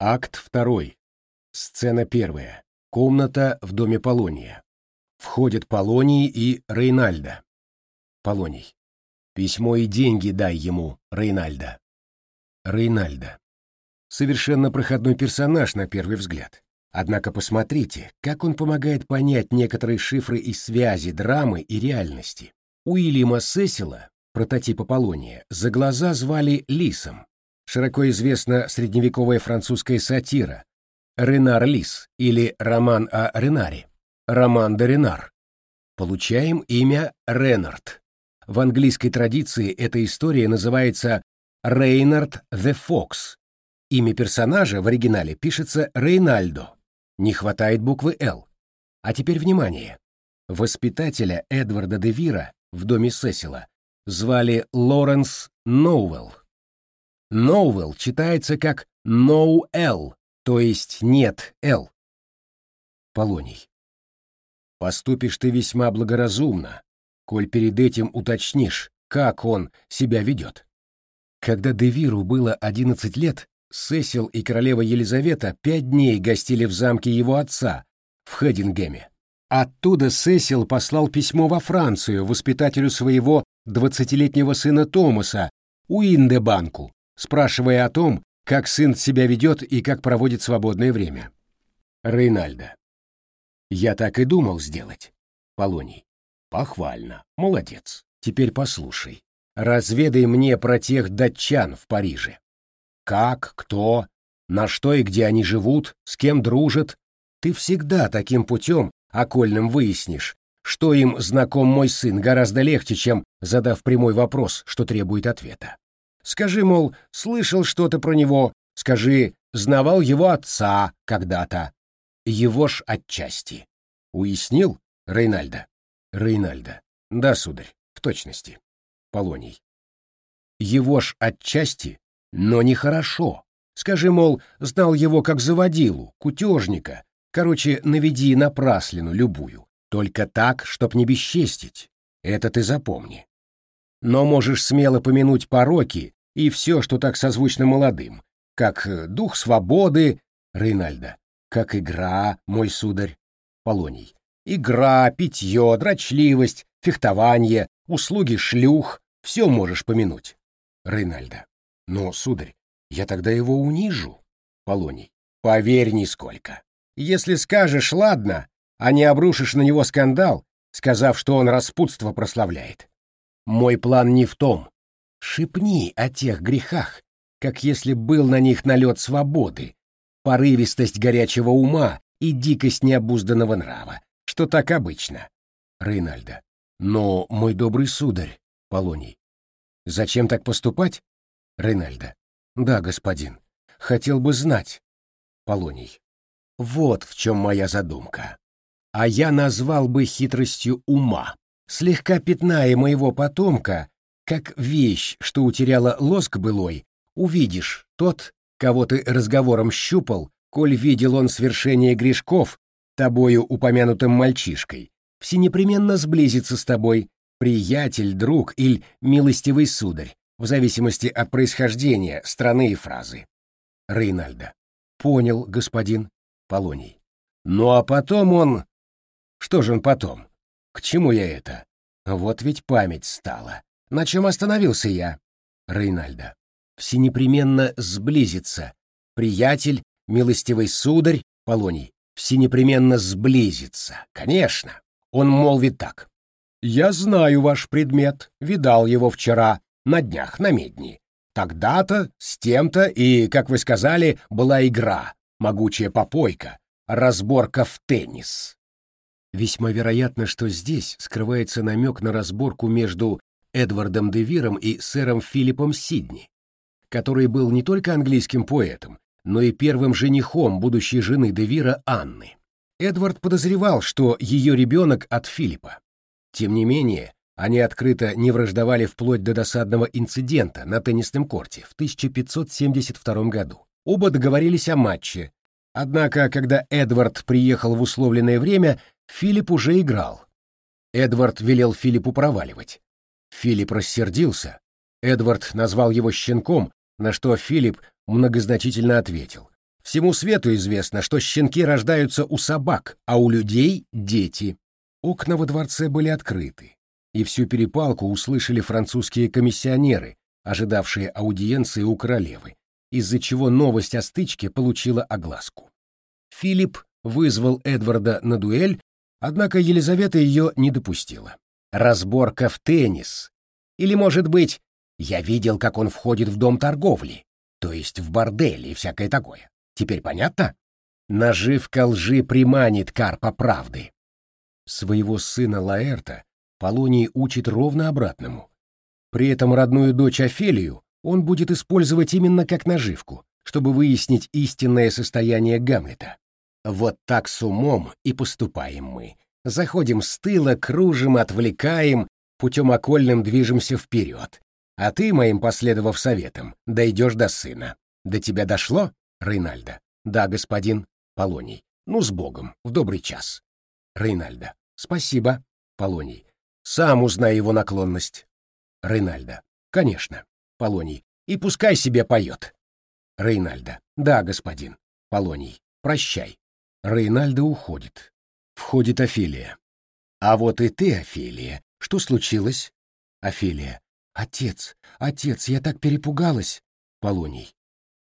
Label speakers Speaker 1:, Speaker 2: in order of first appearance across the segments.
Speaker 1: Акт второй. Сцена первая. Комната в доме Полония. Входят Полоний и Рейнальда. Полоний. Письмо и деньги дай ему, Рейнальда. Рейнальда. Совершенно проходной персонаж на первый взгляд. Однако посмотрите, как он помогает понять некоторые шифры и связи драмы и реальности. Уильяма Сесила, прототипа Полония, за глаза звали Лисом. Широко известна средневековая французская сатира «Ренар Лис» или роман о Ренаре, роман де Ренар. Получаем имя Ренард. В английской традиции эта история называется Рейнард the Fox. Имя персонажа в оригинале пишется Рейнальдо. Не хватает буквы «Л». А теперь внимание. Воспитателя Эдварда де Вира в доме Сесила звали Лоренс Ноуэлл. Ноуэлл читается как «No-L», то есть «нет L». Полоний. Поступишь ты весьма благоразумно, коль перед этим уточнишь, как он себя ведет. Когда Девиру было 11 лет, Сесил и королева Елизавета пять дней гостили в замке его отца, в Хедингеме. Оттуда Сесил послал письмо во Францию воспитателю своего двадцатилетнего сына Томаса, Уиндебанку, спрашивая о том, как сын себя ведет и как проводит свободное время. Рейнальдо. Я так и думал сделать. Полоний. Похвально. Молодец. Теперь послушай. Разведай мне про тех датчан в Париже. Как, кто, на что и где они живут, с кем дружат. Ты всегда таким путем окольным выяснишь, что им знаком мой сын гораздо легче, чем задав прямой вопрос, что требует ответа. Скажи, мол, слышал что-то про него, скажи, знавал его отца когда-то. Его ж отчасти. Уяснил, Рейнальда? Рейнальда. Да, сударь, в точности. Полоний. Его ж отчасти, но нехорошо. Скажи, мол, знал его как заводилу, кутежника. Короче, наведи напраслину любую. Только так, чтоб не бесчестить. Это ты запомни. Но можешь смело помянуть пороки и все, что так созвучно молодым, как э, дух свободы, Рейнальда, как игра, мой сударь, Полоний. Игра, питье, дрочливость, фехтование, услуги шлюх, все можешь помянуть. Рейнальда. Но, сударь, я тогда его унижу. Полоний. Поверь нисколько. Если скажешь «ладно», а не обрушишь на него скандал, сказав, что он распутство прославляет. Мой план не в том. Шепни о тех грехах, как если был на них налет свободы, порывистость горячего ума и дикость необузданного нрава, что так обычно. Рейнальда. Но, мой добрый сударь, Полоний, зачем так поступать? Рейнальда. Да, господин. Хотел бы знать. Полоний. Вот в чем моя задумка а я назвал бы хитростью ума, слегка пятная моего потомка, как вещь, что утеряла лоск былой, увидишь, тот, кого ты разговором щупал, коль видел он свершение грешков, тобою упомянутым мальчишкой, всенепременно сблизится с тобой, приятель, друг или милостивый сударь, в зависимости от происхождения, страны и фразы. Рейнальда. Понял, господин Полоний. Ну а потом он что же он потом? К чему я это? Вот ведь память стала. На чем остановился я? Рейнальда. Всенепременно сблизиться. Приятель, милостивый сударь, Полоний, всенепременно сблизиться. Конечно. Он молвит так. «Я знаю ваш предмет, видал его вчера, на днях, на медни. Тогда-то, с тем-то, и, как вы сказали, была игра, могучая попойка, разборка в теннис. Весьма вероятно, что здесь скрывается намек на разборку между Эдвардом де Виром и сэром Филиппом Сидни, который был не только английским поэтом, но и первым женихом будущей жены де Вира Анны. Эдвард подозревал, что ее ребенок от Филиппа. Тем не менее, они открыто не враждовали вплоть до досадного инцидента на теннисном корте в 1572 году. Оба договорились о матче, однако, когда Эдвард приехал в условленное время, Филипп уже играл. Эдвард велел Филиппу проваливать. Филипп рассердился. Эдвард назвал его щенком, на что Филипп многозначительно ответил. Всему свету известно, что щенки рождаются у собак, а у людей — дети. Окна во дворце были открыты, и всю перепалку услышали французские комиссионеры, ожидавшие аудиенции у королевы, из-за чего новость о стычке получила огласку. Филипп вызвал Эдварда на дуэль, однако Елизавета ее не допустила. Разборка в теннис. Или, может быть, я видел, как он входит в дом торговли, то есть в бордель и всякое такое. Теперь понятно? Наживка лжи приманит карпа правды. Своего сына Лаэрта Полоний учит ровно обратному. При этом родную дочь Офелию он будет использовать именно как наживку, чтобы выяснить истинное состояние Гамлета. Вот так с умом и поступаем мы. Заходим с тыла, кружим, отвлекаем, путем окольным движемся вперед. А ты, моим последовав советом, дойдешь до сына. До тебя дошло, Рейнальда? Да, господин. Полоний. Ну, с Богом, в добрый час. Рейнальда. Спасибо. Полоний. Сам узнай его наклонность. Рейнальда. Конечно. Полоний. И пускай себе поет. Рейнальда. Да, господин. Полоний. Прощай. Рейнальда уходит. Входит Офелия. А вот и ты, Офелия. Что случилось? Офелия. Отец, отец, я так перепугалась. Полоний.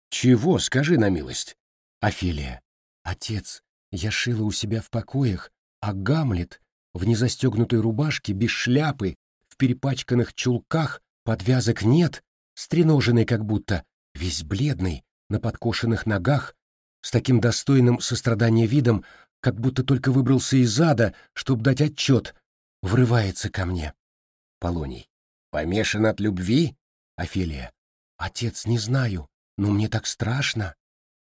Speaker 1: Чего, скажи на милость. Офелия. Отец, я шила у себя в покоях, а Гамлет в незастегнутой рубашке, без шляпы, в перепачканных чулках, подвязок нет, стреноженный как будто, весь бледный, на подкошенных ногах, с таким достойным сострадания видом, как будто только выбрался из ада, чтобы дать отчет, врывается ко мне. Полоний. Помешан от любви? Офелия. Отец, не знаю, но мне так страшно.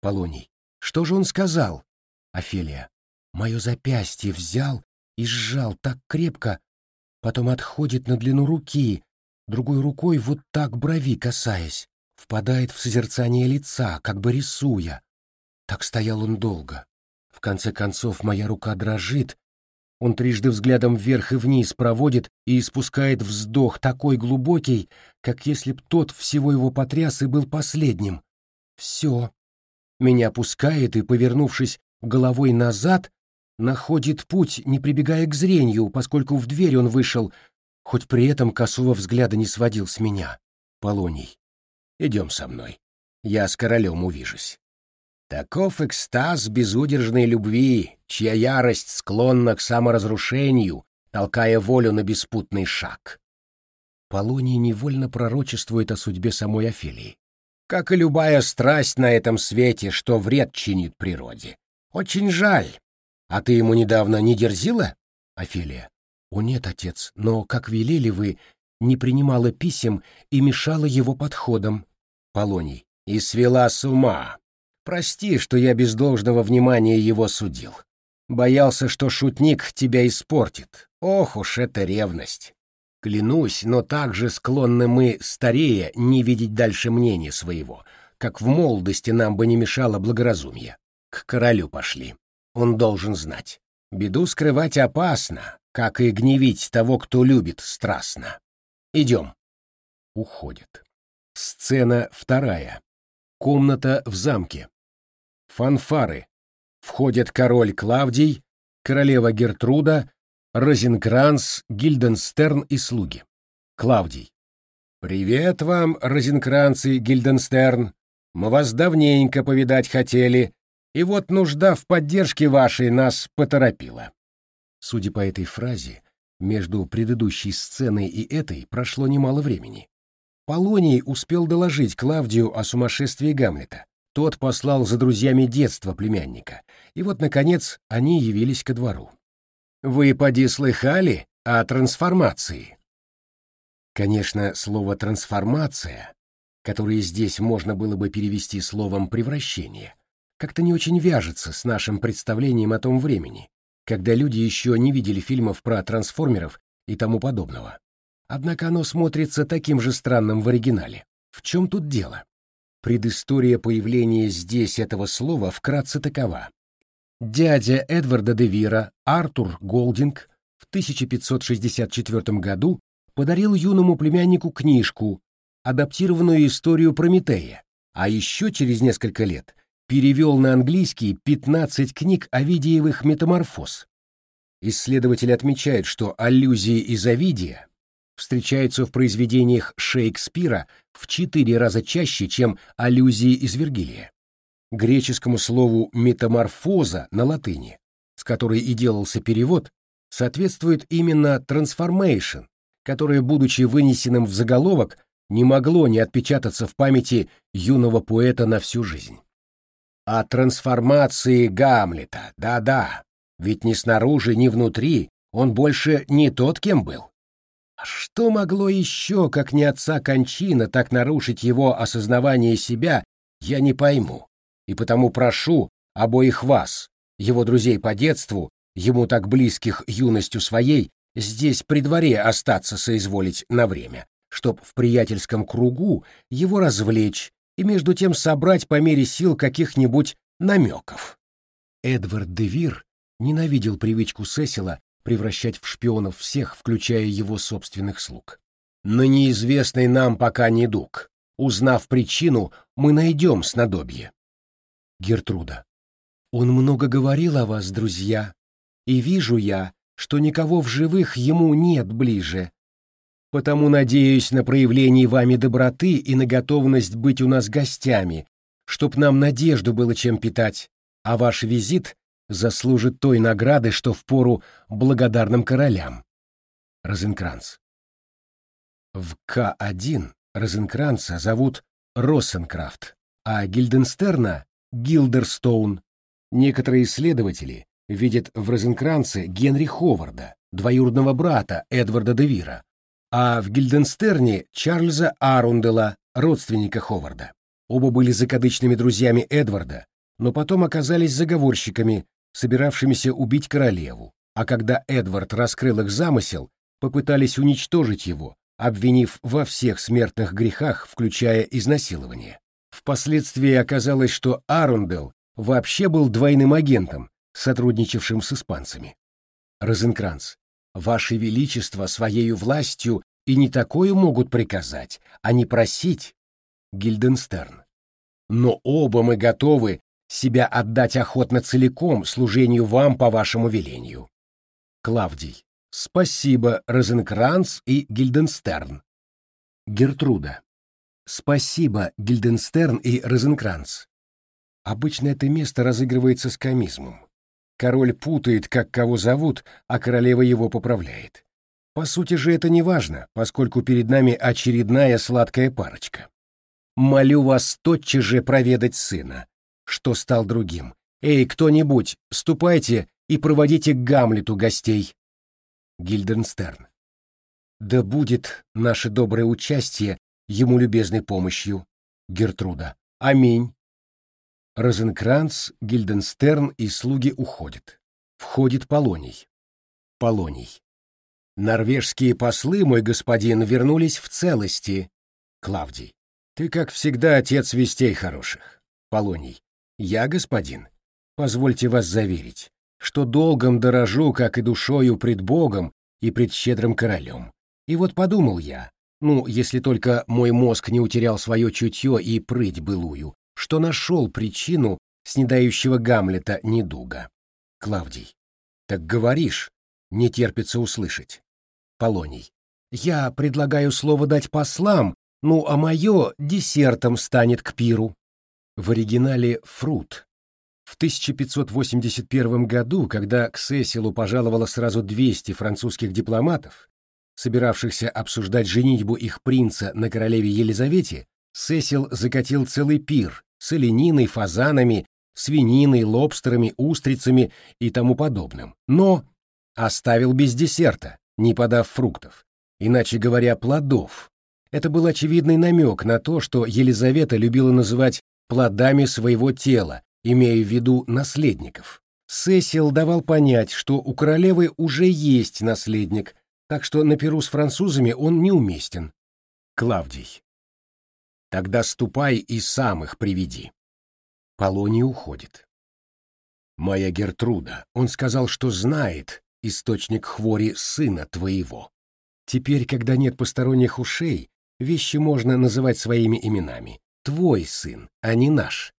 Speaker 1: Полоний. Что же он сказал? Офелия. Мое запястье взял и сжал так крепко, потом отходит на длину руки, другой рукой вот так брови касаясь, впадает в созерцание лица, как бы рисуя. Так стоял он долго. Конце концов моя рука дрожит, он трижды взглядом вверх и вниз проводит и испускает вздох такой глубокий, как если б тот всего его потряс и был последним. Все. Меня пускает и, повернувшись головой назад, находит путь, не прибегая к зрению, поскольку в дверь он вышел, хоть при этом косого взгляда не сводил с меня. Полоний. Идем со мной. Я с королем увижусь. Таков экстаз безудержной любви, чья ярость склонна к саморазрушению, толкая волю на беспутный шаг. Полоний невольно пророчествует о судьбе самой Офелии. Как и любая страсть на этом свете, что вред чинит природе. Очень жаль, а ты ему недавно не дерзила? Офелия. О нет, отец, но, как велели вы, не принимала писем и мешала его подходам. Полоний. И свела с ума. Прости, что я без должного внимания его судил. Боялся, что шутник тебя испортит. Ох уж эта ревность. Клянусь, но также склонны мы, старее, не видеть дальше мнения своего, как в молодости нам бы не мешало благоразумие. К королю пошли. Он должен знать. Беду скрывать опасно, как и гневить того, кто любит страстно. Идем. Уходит. Сцена вторая. Комната в замке. Фанфары. Входят король Клавдий, королева Гертруда, Розенкранц, Гильденстерн и слуги. Клавдий. «Привет вам, Розенкранц и Гильденстерн. Мы вас давненько повидать хотели, и вот нужда в поддержке вашей нас поторопила. Судя по этой фразе, между предыдущей сценой и этой прошло немало времени. Полоний успел доложить Клавдию о сумасшествии Гамлета. Тот послал за друзьями детства племянника, и вот, наконец, они явились ко двору. «Вы, поди, слыхали о трансформации?» Конечно, слово «трансформация», которое здесь можно было бы перевести словом «превращение», как-то не очень вяжется с нашим представлением о том времени, когда люди еще не видели фильмов про трансформеров и тому подобного. Однако оно смотрится таким же странным в оригинале. В чем тут дело? Предыстория появления здесь этого слова вкратце такова. Дядя Эдварда де Вира, Артур Голдинг, в 1564 году подарил юному племяннику книжку, адаптированную историю Прометея, а еще через несколько лет перевел на английский 15 книг Овидиевых метаморфоз. Исследователи отмечают, что аллюзии из Овидия встречаются в произведениях Шекспира в четыре раза чаще, чем аллюзии из Вергилия. Греческому слову «метаморфоза» на латыни, с которой и делался перевод, соответствует именно «transformation», которое, будучи вынесенным в заголовок, не могло не отпечататься в памяти юного поэта на всю жизнь. О трансформации Гамлета, да-да, ведь ни снаружи, ни внутри он больше не тот, кем был. А что могло еще, как не отца кончина, так нарушить его осознавание себя, я не пойму. И потому прошу обоих вас, его друзей по детству, ему так близких юностью своей, здесь при дворе остаться соизволить на время, чтоб в приятельском кругу его развлечь и между тем собрать по мере сил каких-нибудь намеков. Эдвард де Вир ненавидел привычку Сесила превращать в шпионов всех, включая его собственных слуг. На неизвестный нам пока недуг. Узнав причину, мы найдем снадобье. Гертруда. Он много говорил о вас, друзья, и вижу я, что никого в живых ему нет ближе, потому надеюсь на проявление вами доброты и на готовность быть у нас гостями, чтоб нам надежду было чем питать, а ваш визит заслужит той награды, что впору благодарным королям. Розенкранц. В К1 Розенкранца зовут Россенкрафт, а Гильденстерна — Гилдерстоун. Некоторые исследователи видят в Розенкранце Генри Ховарда, двоюродного брата Эдварда де Вира, а в Гильденстерне Чарльза Арундела, родственника Ховарда. Оба были закадычными друзьями Эдварда, но потом оказались заговорщиками, собиравшимися убить королеву, а когда Эдвард раскрыл их замысел, попытались уничтожить его, обвинив во всех смертных грехах, включая изнасилование. Впоследствии оказалось, что Арундел вообще был двойным агентом, сотрудничавшим с испанцами. Розенкранц, Ваше Величество своею властью и не такое могут приказать, а не просить, Гильденстерн. Но оба мы готовы себя отдать охотно целиком служению вам по вашему велению. Клавдий. Спасибо, Розенкранц и Гильденстерн. Гертруда. Спасибо, Гильденстерн и Розенкранц. Обычно это место разыгрывается с комизмом. Король путает, как кого зовут, а королева его поправляет. По сути же это не важно, поскольку перед нами очередная сладкая парочка. Молю вас тотчас же проведать сына, что стал другим. Эй, кто-нибудь, ступайте и проводите к Гамлету гостей. Гильденстерн. Да будет наше доброе участие ему любезной помощью. Гертруда. Аминь. Розенкранц, Гильденстерн и слуги уходят. Входит Полоний. Полоний. Норвежские послы, мой господин, вернулись в целости. Клавдий. Ты, как всегда, отец вестей хороших. Полоний. Я, господин. Позвольте вас заверить, что долгом дорожу, как и душою пред Богом и пред щедрым королем. И вот подумал я, ну, если только мой мозг не утерял свое чутье и прыть былую, что нашел причину снедающего Гамлета недуга. Клавдий. Так говоришь, не терпится услышать. Полоний. Я предлагаю слово дать послам, ну а мое десертом станет к пиру. В оригинале «фрут». В 1581 году, когда к Сесилу пожаловало сразу 200 французских дипломатов, собиравшихся обсуждать женитьбу их принца на королеве Елизавете, Сесил закатил целый пир с олениной, фазанами, свининой, лобстерами, устрицами и тому подобным. Но оставил без десерта, не подав фруктов, иначе говоря, плодов. Это был очевидный намек на то, что Елизавета любила называть плодами своего тела, имея в виду наследников. Сесил давал понять, что у королевы уже есть наследник, так что на перу с французами он неуместен. Клавдий. Тогда ступай и сам их приведи. Полоний уходит. Моя Гертруда, он сказал, что знает источник хвори сына твоего. Теперь, когда нет посторонних ушей, вещи можно называть своими именами. Твой сын, а не наш.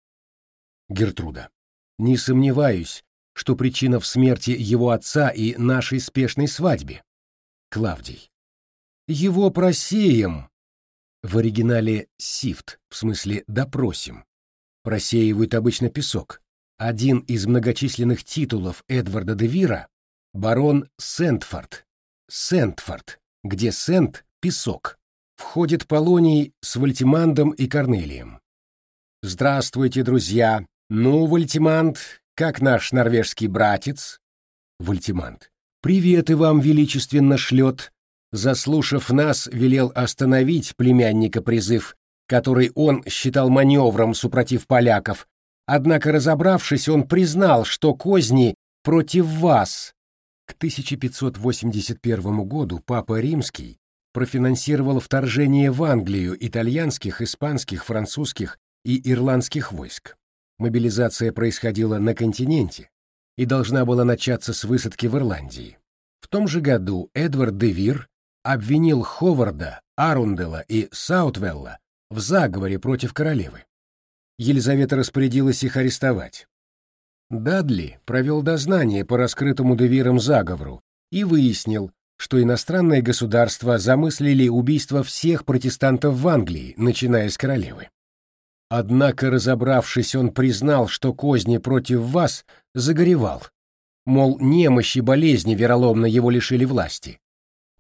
Speaker 1: Гертруда. Не сомневаюсь, что причина в смерти его отца и нашей спешной свадьбе. Клавдий. Его просеем. В оригинале «сифт», в смысле «допросим». Просеивают обычно песок. Один из многочисленных титулов Эдварда де Вира — барон Сентфорд. Сентфорд, где Сент — песок. Входит Полоний с Вальтимандом и Корнелием. «Здравствуйте, друзья! Ну, Вальтиманд, как наш норвежский братец?» Вальтиманд. «Приветы вам величественно шлет. Заслушав нас, велел остановить племянника призыв, который он считал маневром супротив поляков. Однако, разобравшись, он признал, что козни против вас. К 1581 году Папа Римский профинансировал вторжение в Англию итальянских, испанских, французских и ирландских войск. Мобилизация происходила на континенте и должна была начаться с высадки в Ирландии. В том же году Эдвард де Вир обвинил Ховарда, Арундела и Саутвелла в заговоре против королевы. Елизавета распорядилась их арестовать. Дадли провел дознание по раскрытому Девиром заговору и выяснил, что иностранные государства замыслили убийство всех протестантов в Англии, начиная с королевы. Однако, разобравшись, он признал, что козни против вас загоревал. Мол, немощи болезни вероломно его лишили власти.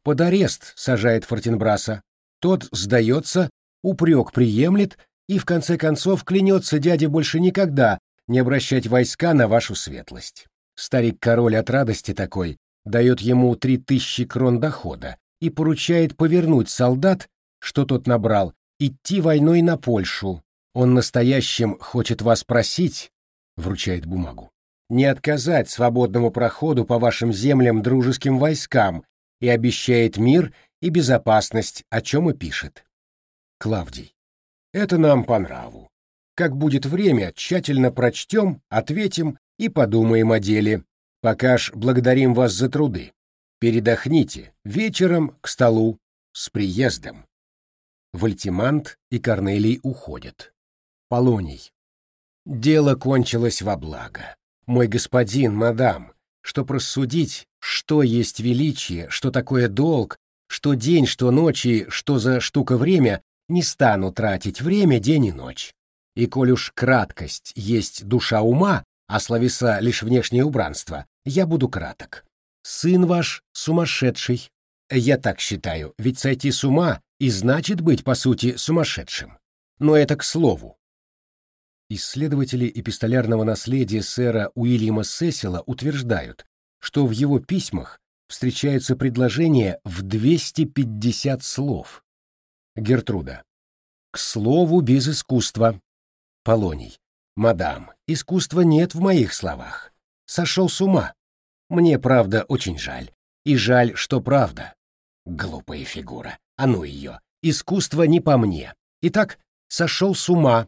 Speaker 1: Под арест сажает Фортенбраса. Тот сдается, упрек приемлет и, в конце концов, клянется дяде больше никогда не обращать войска на вашу светлость. Старик-король от радости такой дает ему три тысячи крон дохода и поручает повернуть солдат, что тот набрал, идти войной на Польшу, он настоящим хочет вас просить, вручает бумагу, не отказать свободному проходу по вашим землям дружеским войскам и обещает мир и безопасность, о чем и пишет. Клавдий. Это нам по нраву. Как будет время, тщательно прочтем, ответим и подумаем о деле. Пока ж благодарим вас за труды. Передохните, вечером к столу, с приездом. Вальтимант и Корнелий уходят. Полоний. Дело кончилось во благо. Мой господин, мадам, что просудить, что есть величие, что такое долг, что день, что ночи, что за штука время, не стану тратить время день и ночь. И коль уж краткость есть душа ума, а словеса лишь внешнее убранство, я буду краток. Сын ваш сумасшедший. Я так считаю, ведь сойти с ума и значит быть, по сути, сумасшедшим. Но это к слову. Исследователи эпистолярного наследия сэра Уильяма Сесила утверждают, что в его письмах встречаются предложения в 250 слов. Гертруда. К слову, без искусства. Полоний. Мадам, искусства нет в моих словах. Сошел с ума. Мне, правда, очень жаль. И жаль, что правда. Глупая фигура. А ну ее. Искусство не по мне. Итак, сошел с ума.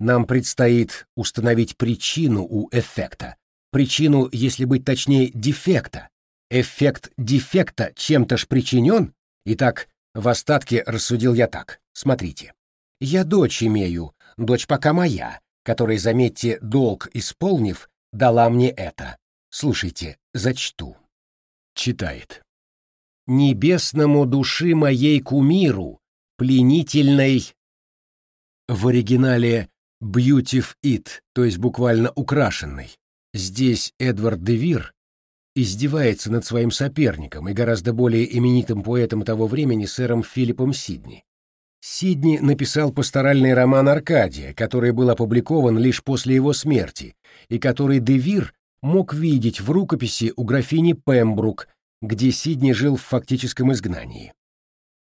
Speaker 1: Нам предстоит установить причину у эффекта. Причину, если быть точнее, дефекта. Эффект дефекта чем-то ж причинен? Итак, в остатке рассудил я так. Смотрите. Я дочь имею, дочь пока моя, которая, заметьте, долг исполнив, дала мне это. Слушайте, зачту. Читает. «Небесному души моей кумиру, пленительной...» В оригинале «Beautif it», то есть буквально «украшенный». Здесь Эдвард де Вир издевается над своим соперником и гораздо более именитым поэтом того времени сэром Филиппом Сидни. Сидни написал пасторальный роман «Аркадия», который был опубликован лишь после его смерти, и который де Вир мог видеть в рукописи у графини Пембрук, где Сидни жил в фактическом изгнании.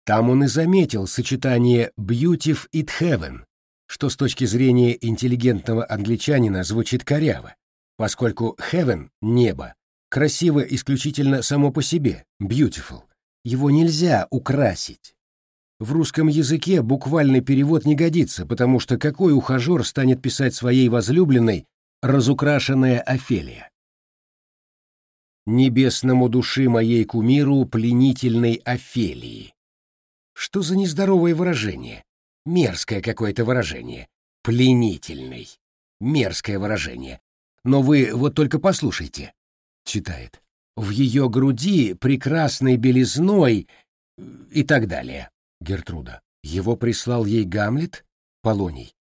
Speaker 1: Там он и заметил сочетание «beautif it heaven», что с точки зрения интеллигентного англичанина звучит коряво, поскольку heaven — небо, красиво исключительно само по себе, beautiful. Его нельзя украсить. В русском языке буквальный перевод не годится, потому что какой ухажер станет писать своей возлюбленной «разукрашенная Офелия»? «Небесному души моей кумиру пленительной Офелии». Что за нездоровое выражение? Мерзкое какое-то выражение. Пленительный. Мерзкое выражение. Но вы вот только послушайте. Читает. В ее груди прекрасной белизной и так далее. Гертруда. Его прислал ей Гамлет? Полоний.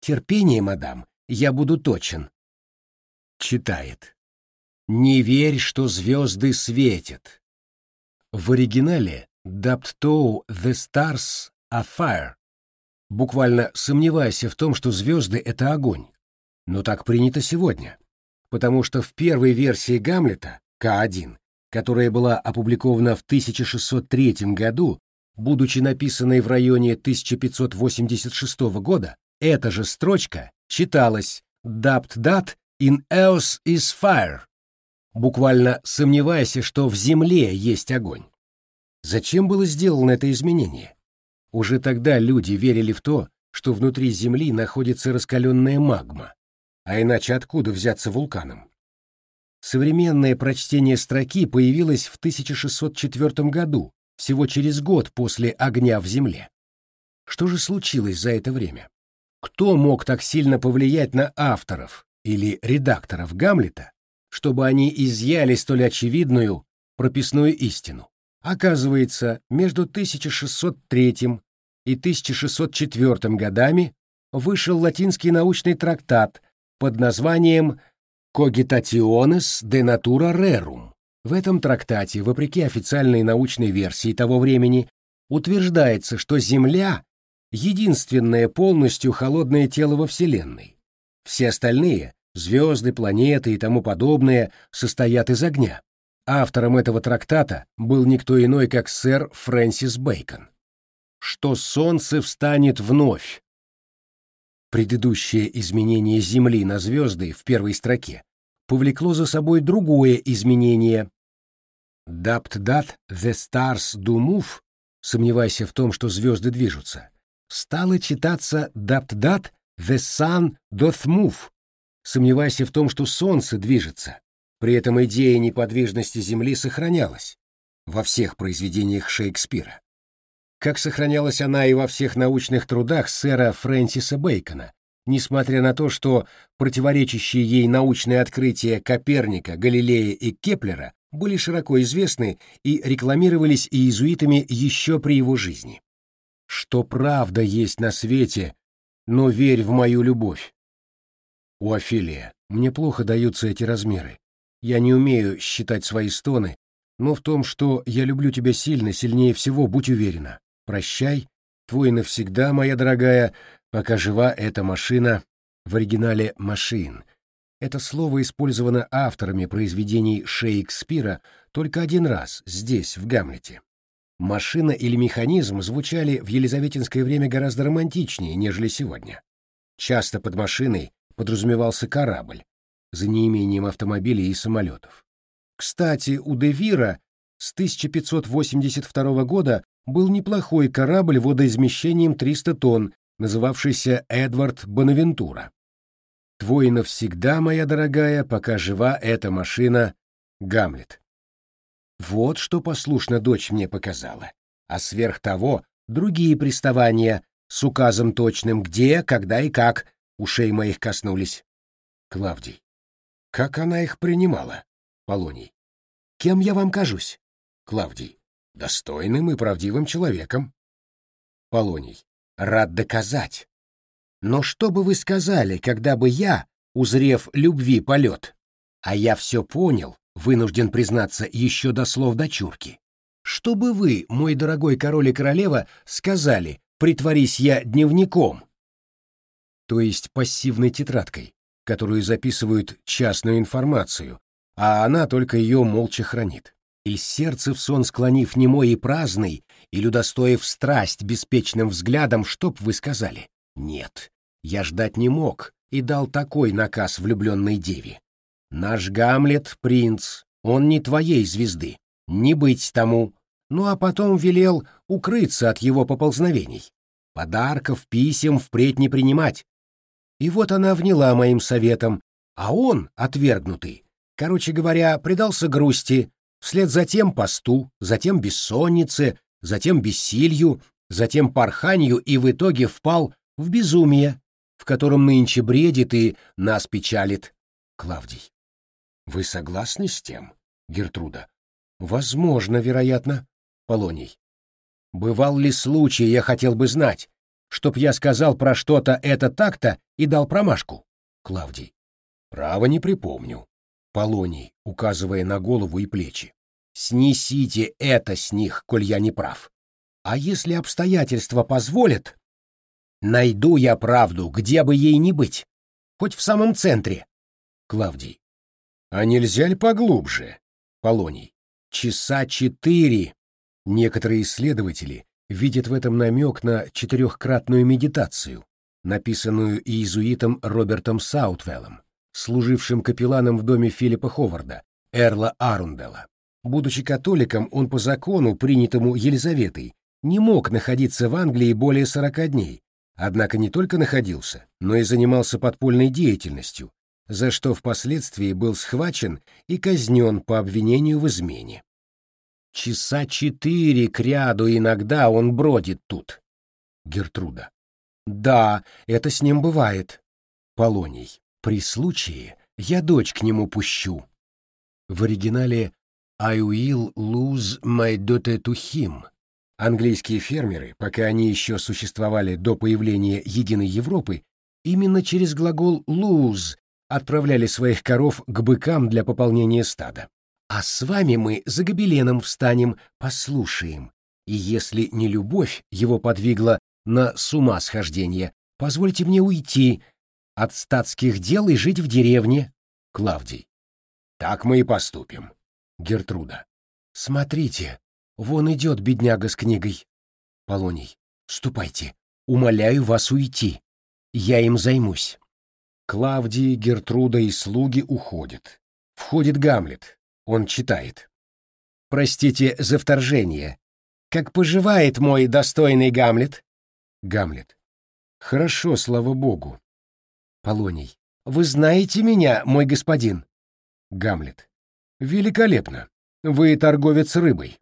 Speaker 1: Терпение, мадам, я буду точен. Читает. Не верь, что звезды светят. В оригинале «Dapt to the stars are fire». Буквально сомневайся в том, что звезды — это огонь. Но так принято сегодня. Потому что в первой версии Гамлета, К1, которая была опубликована в 1603 году, будучи написанной в районе 1586 года, эта же строчка читалась «Dapt dat in eos is fire», буквально сомневаясь, что в земле есть огонь. Зачем было сделано это изменение? Уже тогда люди верили в то, что внутри Земли находится раскаленная магма, а иначе откуда взяться вулканом? Современное прочтение строки появилось в 1604 году, всего через год после огня в Земле. Что же случилось за это время? Кто мог так сильно повлиять на авторов или редакторов Гамлета, чтобы они изъяли столь очевидную прописную истину? Оказывается, между 1603 и 1604 годами вышел латинский научный трактат под названием «Cogitationes de natura rerum». В этом трактате, вопреки официальной научной версии того времени, утверждается, что Земля — единственное полностью холодное тело во Вселенной. Все остальные — звезды, планеты и тому подобное — состоят из огня. Автором этого трактата был никто иной, как сэр Фрэнсис Бэйкон. Что солнце встанет вновь. Предыдущее изменение Земли на звезды в первой строке повлекло за собой другое изменение, dat the stars do move, сомневайся в том, что звезды движутся, стало читаться dat the sun doth move, сомневайся в том, что солнце движется. При этом идея неподвижности Земли сохранялась во всех произведениях Шекспира. Как сохранялась она и во всех научных трудах сэра Фрэнсиса Бэйкона, несмотря на то, что противоречащие ей научные открытия Коперника, Галилея и Кеплера были широко известны и рекламировались иезуитами еще при его жизни. Что правда есть на свете, но верь в мою любовь. У Офелия, мне плохо даются эти размеры. Я не умею считать свои стоны, но в том, что я люблю тебя сильно, сильнее всего, будь уверена. Прощай, твой навсегда, моя дорогая, пока жива эта машина, в оригинале «машин», это слово использовано авторами произведений Шекспира только один раз, здесь, в Гамлете. Машина или механизм звучали в елизаветинское время гораздо романтичнее, нежели сегодня. Часто под машиной подразумевался корабль, за неимением автомобилей и самолетов. Кстати, у Девира с 1582 года был неплохой корабль водоизмещением 300 тонн, называвшийся Эдвард Бонавентура. Твой навсегда, моя дорогая, пока жива эта машина, Гамлет. Вот что послушно дочь мне показала. А сверх того, другие приставания с указом точным, где, когда и как, ушей моих коснулись. Клавдий. Как она их принимала? Полоний. Кем я вам кажусь? Клавдий. Достойным и правдивым человеком. Полоний. Рад доказать. Но что бы вы сказали, когда бы я, узрев любви полет? А я все понял, вынужден признаться еще до слов дочурки. Что бы вы, мой дорогой король и королева, сказали, притворись я дневником? То есть пассивной тетрадкой, которую записывают частную информацию, а она только ее молча хранит. И сердце в сон склонив немой и праздный, или удостоив страсть беспечным взглядом, чтоб вы сказали? Нет, я ждать не мог и дал такой наказ влюбленной деве. Наш Гамлет — принц, он не твоей звезды, не быть тому. Ну а потом велел укрыться от его поползновений. Подарков, писем впредь не принимать. И вот она вняла моим советом, а он, отвергнутый, короче говоря, предался грусти, вслед за тем посту, затем бессоннице, затем бессилью, затем порханию и в итоге впал в безумие в котором нынче бредит и нас печалит. Клавдий. Вы согласны с тем, Гертруда? Возможно, вероятно. Полоний. Бывал ли случай, я хотел бы знать, чтоб я сказал про что-то это так-то и дал промашку? Клавдий. Право не припомню. Полоний, указывая на голову и плечи. Снесите это с них, коль я не прав. А если обстоятельства позволят, найду я правду, где бы ей ни быть, хоть в самом центре. Клавдий. А нельзя ли поглубже? Полоний. Часа четыре. Некоторые исследователи видят в этом намек на четырехкратную медитацию, написанную иезуитом Робертом Саутвеллом, служившим капелланом в доме Филиппа Ховарда, Эрла Арундела. Будучи католиком, он по закону, принятому Елизаветой, не мог находиться в Англии более сорока дней, однако не только находился, но и занимался подпольной деятельностью, за что впоследствии был схвачен и казнен по обвинению в измене. Часа четыре кряду иногда он бродит тут. Гертруда. Да, это с ним бывает. Полоний. При случае я дочь к нему пущу. В оригинале I will lose my daughter to him. Английские фермеры, пока они еще существовали до появления единой Европы, именно через глагол lose отправляли своих коров к быкам для пополнения стада. А с вами мы за гобеленом встанем, послушаем. И если не любовь его подвигла на с ума схождение, позвольте мне уйти от статских дел и жить в деревне. Клавдий. Так мы и поступим. Гертруда. Смотрите, вон идет бедняга с книгой. Полоний. Ступайте. Умоляю вас уйти. Я им займусь. Клавдий, Гертруда и слуги уходят. Входит Гамлет. Он читает. «Простите за вторжение. Как поживает мой достойный Гамлет?» Гамлет. «Хорошо, слава богу». Полоний. «Вы знаете меня, мой господин?» Гамлет. «Великолепно. Вы торговец рыбой».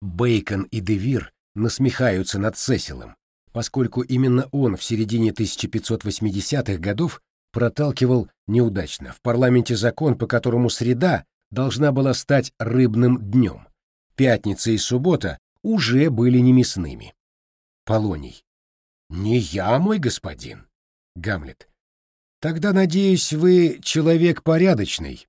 Speaker 1: Бейкон и Девир насмехаются над Сесилом, поскольку именно он в середине 1580-х годов проталкивал неудачно в парламенте закон, по которому среда должна была стать рыбным днем. Пятница и суббота уже были не мясными. Полоний. «Не я, мой господин». Гамлет. «Тогда, надеюсь, вы человек порядочный».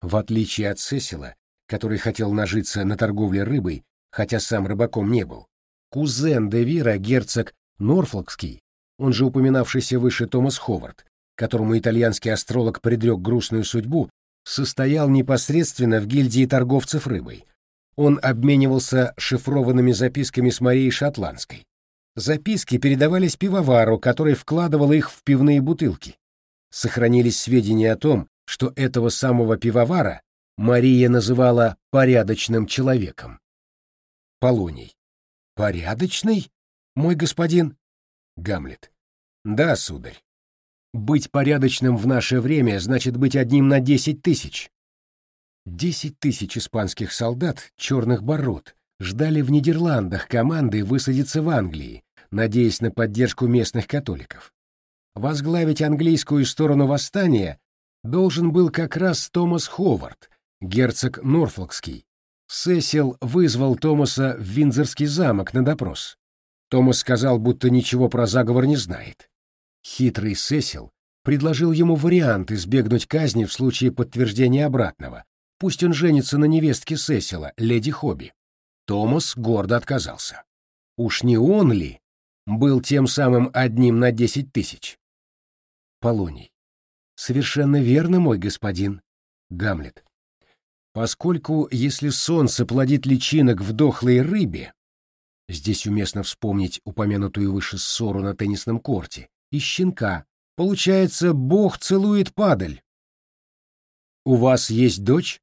Speaker 1: В отличие от Сесила, который хотел нажиться на торговле рыбой, хотя сам рыбаком не был, кузен Девира, герцог Норфолкский, он же упоминавшийся выше Томас Ховард, которому итальянский астролог предрек грустную судьбу, состоял непосредственно в гильдии торговцев рыбой. Он обменивался шифрованными записками с Марией Шотландской. Записки передавались пивовару, который вкладывал их в пивные бутылки. Сохранились сведения о том, что этого самого пивовара Мария называла порядочным человеком. Полоний. Порядочный, мой господин? Гамлет. Да, сударь. Быть порядочным в наше время значит быть одним на десять тысяч. Десять тысяч испанских солдат черных бород ждали в Нидерландах команды высадиться в Англии, надеясь на поддержку местных католиков. Возглавить английскую сторону восстания должен был как раз Томас Ховард, герцог Норфолкский. Сесил вызвал Томаса в Виндзорский замок на допрос. Томас сказал, будто ничего про заговор не знает. Хитрый Сесил предложил ему вариант избегнуть казни в случае подтверждения обратного. Пусть он женится на невестке Сесила, леди Хобби. Томас гордо отказался. Уж не он ли был тем самым одним на десять тысяч? Полоний. Совершенно верно, мой господин. Гамлет. Поскольку, если солнце плодит личинок в дохлой рыбе, здесь уместно вспомнить упомянутую выше ссору на теннисном корте, и щенка. Получается, Бог целует падаль. У вас есть дочь?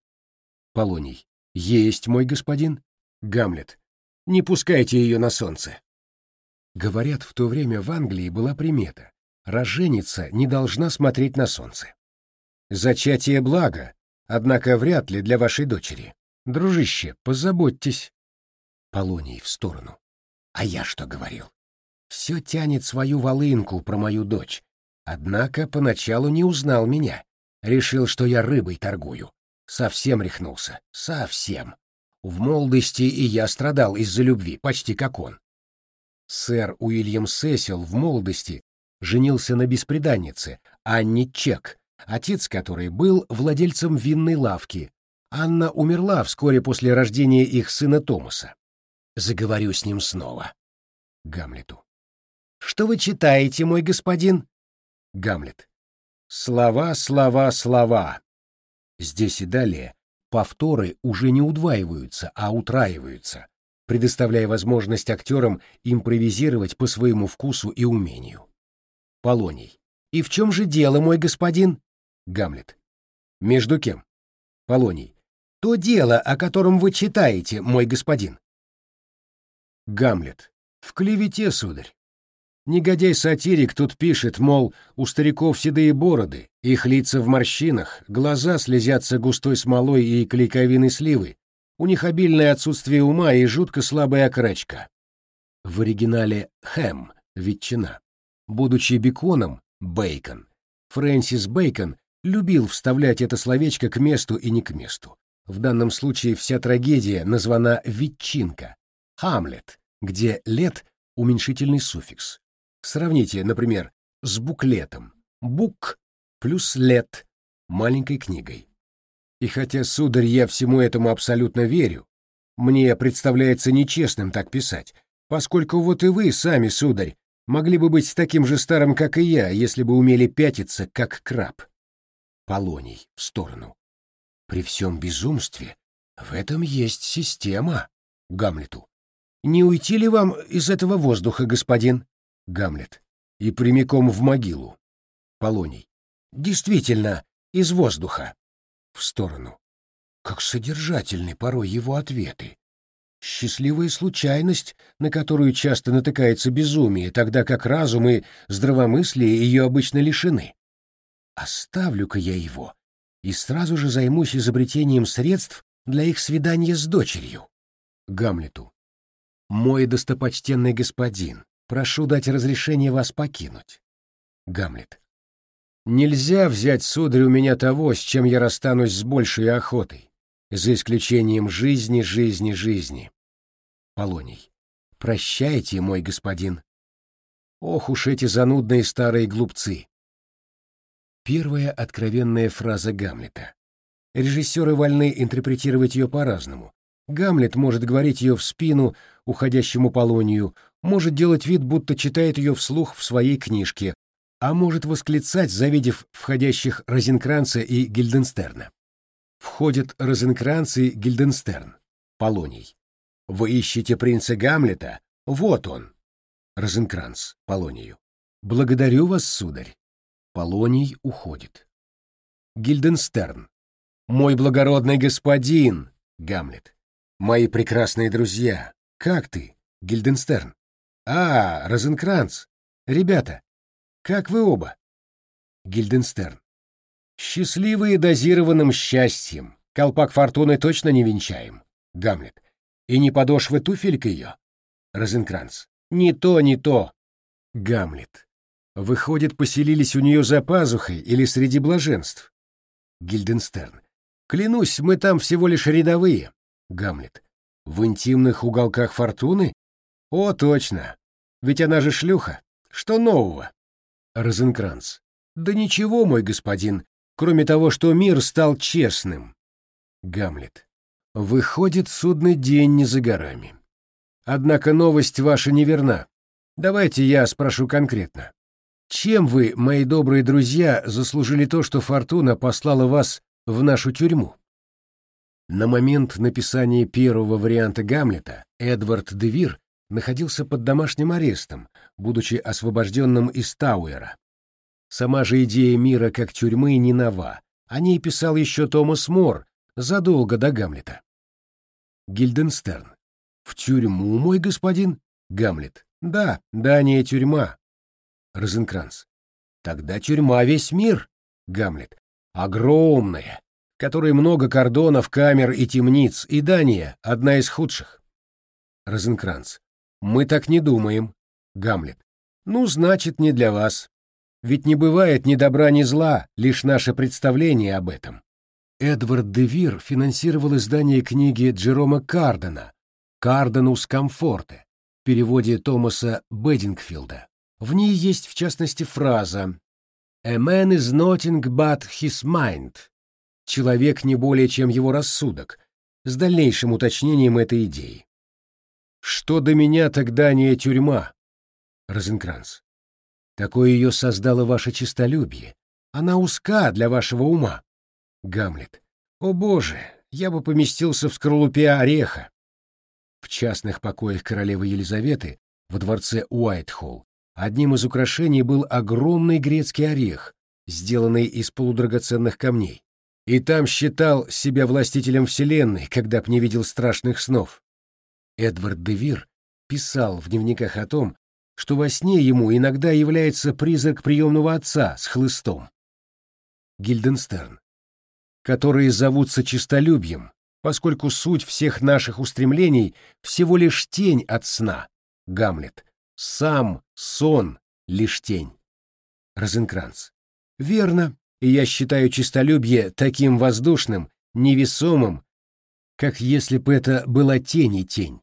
Speaker 1: Полоний. Есть, мой господин. Гамлет. Не пускайте ее на солнце. Говорят, в то время в Англии была примета. Роженица не должна смотреть на солнце. Зачатие благо, однако вряд ли для вашей дочери. Дружище, позаботьтесь. Полоний в сторону. А я что говорил? Все тянет свою волынку про мою дочь. Однако поначалу не узнал меня. Решил, что я рыбой торгую. Совсем рехнулся. Совсем. В молодости и я страдал из-за любви, почти как он. Сэр Уильям Сесил в молодости женился на беспреданнице, Анне Чек, отец которой был владельцем винной лавки. Анна умерла вскоре после рождения их сына Томаса. Заговорю с ним снова. Гамлету. «Что вы читаете, мой господин?» Гамлет. «Слова, слова, слова». Здесь и далее повторы уже не удваиваются, а утраиваются, предоставляя возможность актерам импровизировать по своему вкусу и умению. Полоний. «И в чем же дело, мой господин?» Гамлет. «Между кем?» Полоний. «То дело, о котором вы читаете, мой господин». Гамлет. «В клевете, сударь. Негодяй-сатирик тут пишет, мол, у стариков седые бороды, их лица в морщинах, глаза слезятся густой смолой и клейковиной сливы, у них обильное отсутствие ума и жутко слабая окорочка. В оригинале «хэм» — ветчина. Будучи беконом — бейкон. Фрэнсис Бейкон любил вставлять это словечко к месту и не к месту. В данном случае вся трагедия названа «ветчинка» — «Хамлет», где «лет» — уменьшительный суффикс. Сравните, например, с буклетом. Бук плюс лет маленькой книгой. И хотя, сударь, я всему этому абсолютно верю, мне представляется нечестным так писать, поскольку вот и вы сами, сударь, могли бы быть таким же старым, как и я, если бы умели пятиться, как краб. Полоний в сторону. При всем безумстве в этом есть система. Гамлету. Не уйти ли вам из этого воздуха, господин? Гамлет. И прямиком в могилу. Полоний. Действительно, из воздуха. В сторону. Как содержательны порой его ответы. Счастливая случайность, на которую часто натыкается безумие, тогда как разум и здравомыслие ее обычно лишены. Оставлю-ка я его и сразу же займусь изобретением средств для их свидания с дочерью. Гамлету. Мой достопочтенный господин, Прошу дать разрешение вас покинуть. Гамлет. Нельзя взять, сударь, у меня того, с чем я расстанусь с большей охотой, за исключением жизни, жизни, жизни. Полоний. Прощайте, мой господин. Ох уж эти занудные старые глупцы. Первая откровенная фраза Гамлета. Режиссеры вольны интерпретировать ее по-разному. Гамлет может говорить ее в спину уходящему Полонию, может делать вид, будто читает ее вслух в своей книжке, а может восклицать, завидев входящих Розенкранца и Гильденстерна. Входят Розенкранц и Гильденстерн. Полоний. «Вы ищете принца Гамлета? Вот он!» Розенкранц Полонию. «Благодарю вас, сударь». Полоний уходит. Гильденстерн. «Мой благородный господин!» Гамлет. «Мои прекрасные друзья! Как ты, Гильденстерн?» «А, Розенкранц! Ребята, как вы оба?» Гильденстерн. «Счастливые дозированным счастьем. Колпак фортуны точно не венчаем». Гамлет. «И не подошвы туфелька ее?» Розенкранц. «Не то, не то». Гамлет. «Выходит, поселились у нее за пазухой или среди блаженств?» Гильденстерн. «Клянусь, мы там всего лишь рядовые». Гамлет. «В интимных уголках фортуны?» О, точно. Ведь она же шлюха. Что нового? Розенкранц. Да ничего, мой господин, кроме того, что мир стал честным. Гамлет. Выходит, судный день не за горами. Однако новость ваша неверна. Давайте я спрошу конкретно. Чем вы, мои добрые друзья, заслужили то, что фортуна послала вас в нашу тюрьму? На момент написания первого варианта Гамлета Эдвард Девир находился под домашним арестом, будучи освобожденным из Тауэра. Сама же идея мира как тюрьмы не нова, о ней писал еще Томас Мор задолго до Гамлета. Гильденстерн. «В тюрьму, мой господин?» Гамлет. «Да, Дания тюрьма». Розенкранц. «Тогда тюрьма весь мир?» Гамлет. «Огромная, которой много кордонов, камер и темниц, и Дания — одна из худших». Розенкранц. Мы так не думаем. Гамлет. Ну, значит, не для вас. Ведь не бывает ни добра, ни зла, лишь наше представление об этом. Эдвард де Вир финансировал издание книги Джерома Кардена «Карденус Комфорте» в переводе Томаса Бедингфилда. В ней есть, в частности, фраза «A man is nothing but his mind» — «Человек не более, чем его рассудок», с дальнейшим уточнением этой идеи. «Что до меня тогда не тюрьма?» Розенкранц. Такое ее создало ваше честолюбие. Она узка для вашего ума. Гамлет. О боже, я бы поместился в скорлупе ореха. В частных покоях королевы Елизаветы во дворце Уайтхолл одним из украшений был огромный грецкий орех, сделанный из полудрагоценных камней. И там считал себя властителем вселенной, когда б не видел страшных снов. Эдвард де Вир писал в дневниках о том, что во сне ему иногда является призрак приемного отца с хлыстом. Гильденстерн. Которые зовутся чистолюбием, поскольку суть всех наших устремлений всего лишь тень от сна. Гамлет. Сам сон — лишь тень. Розенкранц. Верно, и я считаю чистолюбие таким воздушным, невесомым, как если бы это была тень и тень.